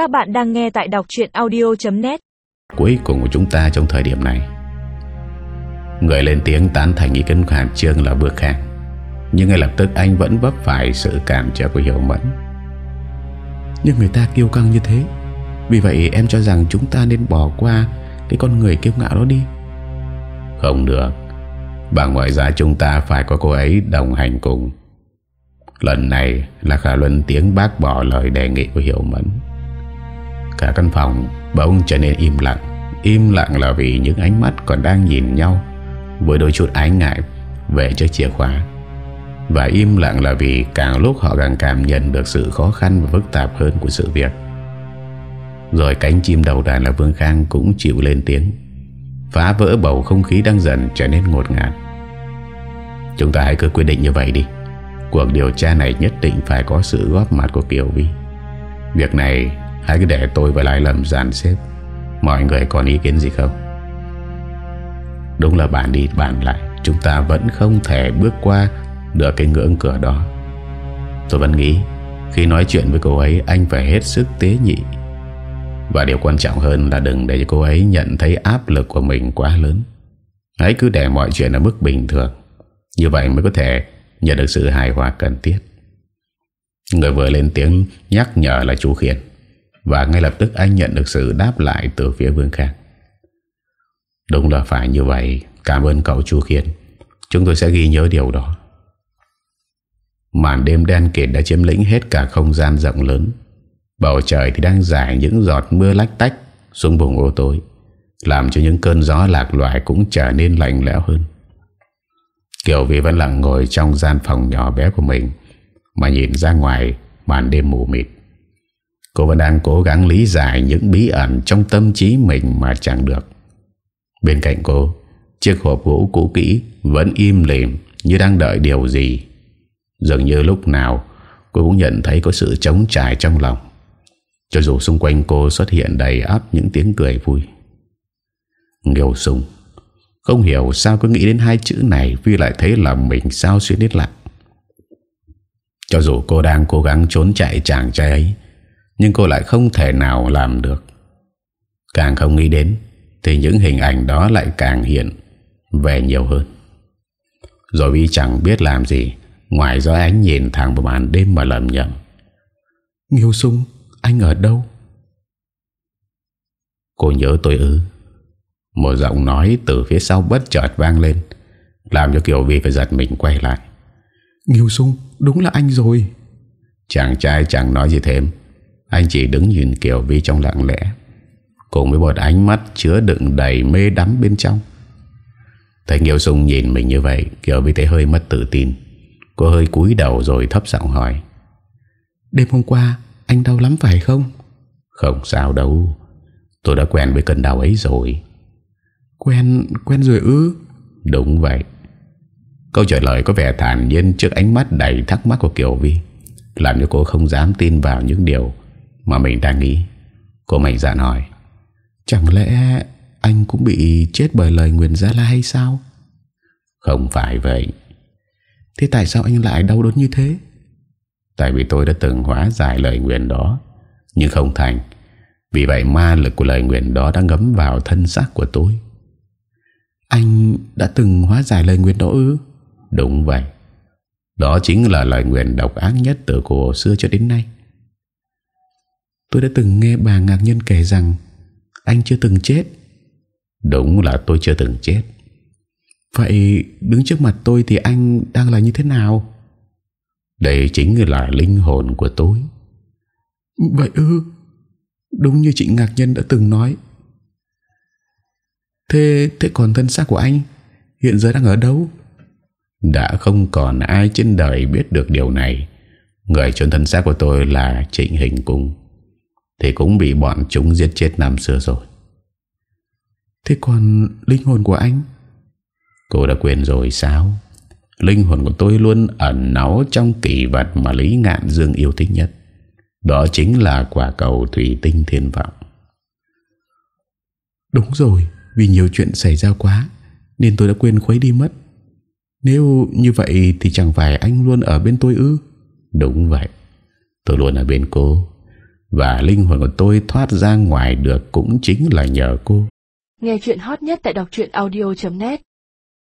Các bạn đang nghe tại đọc chuyện audio.net Cuối cùng của chúng ta trong thời điểm này. Người lên tiếng tán thành ý kiến của Hàn Trương là vừa Khang Nhưng ngay lập tức anh vẫn vấp phải sự cản trở của Hiểu Mẫn. Nhưng người ta kiêu căng như thế. Vì vậy em cho rằng chúng ta nên bỏ qua Cái con người kiêu ngạo đó đi. Không được. Bằng mọi giá chúng ta phải có cô ấy đồng hành cùng. Lần này là Khả Luân tiếng bác bỏ lời đề nghị của Hiểu Mẫn. Cả căn phòng bỗng trở nên im lặng. Im lặng là vì những ánh mắt còn đang nhìn nhau. Với đôi chút ái ngại, về chiếc chìa khóa. Và im lặng là vì càng lúc họ càng cảm nhận được sự khó khăn và phức tạp hơn của sự việc. Rồi cánh chim đầu đàn là Vương Khang cũng chịu lên tiếng. Phá vỡ bầu không khí đang dần trở nên ngột ngạt. Chúng ta hãy cứ quyết định như vậy đi. Cuộc điều tra này nhất định phải có sự góp mặt của Kiều Vi. Việc này hãy cứ để tôi và Lai Lâm dàn xếp. Mọi người còn ý kiến gì không? Đúng là bạn đi bàn lại. Chúng ta vẫn không thể bước qua Được cái ngưỡng cửa đó. Tôi vẫn nghĩ, Khi nói chuyện với cô ấy, Anh phải hết sức tế nhị. Và điều quan trọng hơn là đừng để cô ấy Nhận thấy áp lực của mình quá lớn. Hãy cứ để mọi chuyện ở mức bình thường. Như vậy mới có thể Nhận được sự hài hòa cần thiết. Người vừa lên tiếng nhắc nhở là chú Khiên và ngay lập tức anh nhận được sự đáp lại từ phía Vương Khang. Đúng là phải như vậy. Cảm ơn cậu chú Khiên Chúng tôi sẽ ghi nhớ điều đó. Màn đêm đen kịt đã chiếm lĩnh hết cả không gian rộng lớn. Bầu trời thì đang dài những giọt mưa lách tách xuống vùng ô tối, Làm cho những cơn gió lạc loại cũng trở nên lạnh lẽo hơn. Kiều Vi vẫn lặng ngồi trong gian phòng nhỏ bé của mình, Mà nhìn ra ngoài màn đêm mù mịt. Cô vẫn đang cố gắng lý giải những bí ẩn trong tâm trí mình mà chẳng được. Bên cạnh cô, Chiếc hộp gỗ cũ kỹ Vẫn im lìm như đang đợi điều gì. Dường như lúc nào, Cô cũng nhận thấy có sự trống trải trong lòng. Cho dù xung quanh cô xuất hiện đầy áp những tiếng cười vui. Nghiêu sung, Không hiểu sao cứ nghĩ đến hai chữ này Vì lại thấy lòng mình sao xuyên đít lặng. Cho dù cô đang cố gắng trốn chạy chàng trai ấy nhưng cô lại không thể nào làm được. Càng không nghĩ đến, Thì những hình ảnh đó lại càng hiện Về nhiều hơn. Rồi vì chẳng biết làm gì, Ngoài do ánh nhìn thẳng vào màn đêm mà lầm nhầm Nghiêu sung, Anh ở đâu? Cô nhớ tôi ư? Một giọng nói từ phía sau bất chợt vang lên, Làm cho Kiều Vi phải giật mình quay lại. Nghiêu sung, Đúng là anh rồi. Chàng trai chẳng nói gì thêm. Anh chỉ đứng nhìn Kiều Vi trong lặng lẽ Cùng với một ánh mắt chứa đựng đầy mê đắm bên trong. Thấy Nghiêu Sung nhìn mình như vậy Kiều Vi thấy hơi mất tự tin. Cô hơi cúi đầu rồi thấp giọng hỏi Đêm hôm qua Anh đau lắm phải không? Không sao đâu Tôi đã quen với cơn đau ấy rồi. Quen quen rồi ư? Đúng vậy. Câu trả lời có vẻ thản nhiên Trước ánh mắt đầy thắc mắc của Kiều Vi Làm cho cô không dám tin vào những điều mà mình đang nghĩ. Cô mạnh dạn hỏi, Chẳng lẽ anh cũng bị chết bởi lời nguyền Gia La hay sao? Không phải vậy. Thế tại sao anh lại đau đớn như thế? Tại vì tôi đã từng hóa giải lời nguyện đó, Nhưng không thành. Vì vậy ma lực của lời nguyện đó đã ngấm vào thân xác của tôi. Anh đã từng hóa giải lời nguyện đó ư? Đúng vậy. Đó chính là lời nguyện độc ác nhất từ cổ xưa cho đến nay. Tôi đã từng nghe bà ngạc nhân kể rằng Anh chưa từng chết. Đúng là tôi chưa từng chết. Vậy đứng trước mặt tôi thì anh đang là như thế nào? Đây chính là linh hồn của tôi. Vậy ư? Đúng như chị Ngạc Nhân đã từng nói. Thế thế còn thân xác của anh Hiện giờ đang ở đâu? Đã không còn ai trên đời biết được điều này. Người chôn thân xác của tôi là Trịnh Hình Cung Thì cũng bị bọn chúng giết chết năm xưa rồi. Thế còn linh hồn của anh? Cô đã quên rồi sao? Linh hồn của tôi luôn ẩn náu Trong kỷ vật mà Lý Ngạn Dương yêu thích nhất. Đó chính là quả cầu thủy tinh thiên vọng. Đúng rồi Vì nhiều chuyện xảy ra quá Nên tôi đã quên khuấy đi mất. Nếu như vậy thì chẳng phải anh luôn ở bên tôi ư? Đúng vậy. Tôi luôn ở bên cô và linh hồn của tôi thoát ra ngoài được cũng chính là nhờ cô. Nghe chuyện hot nhất tại đọc audio.net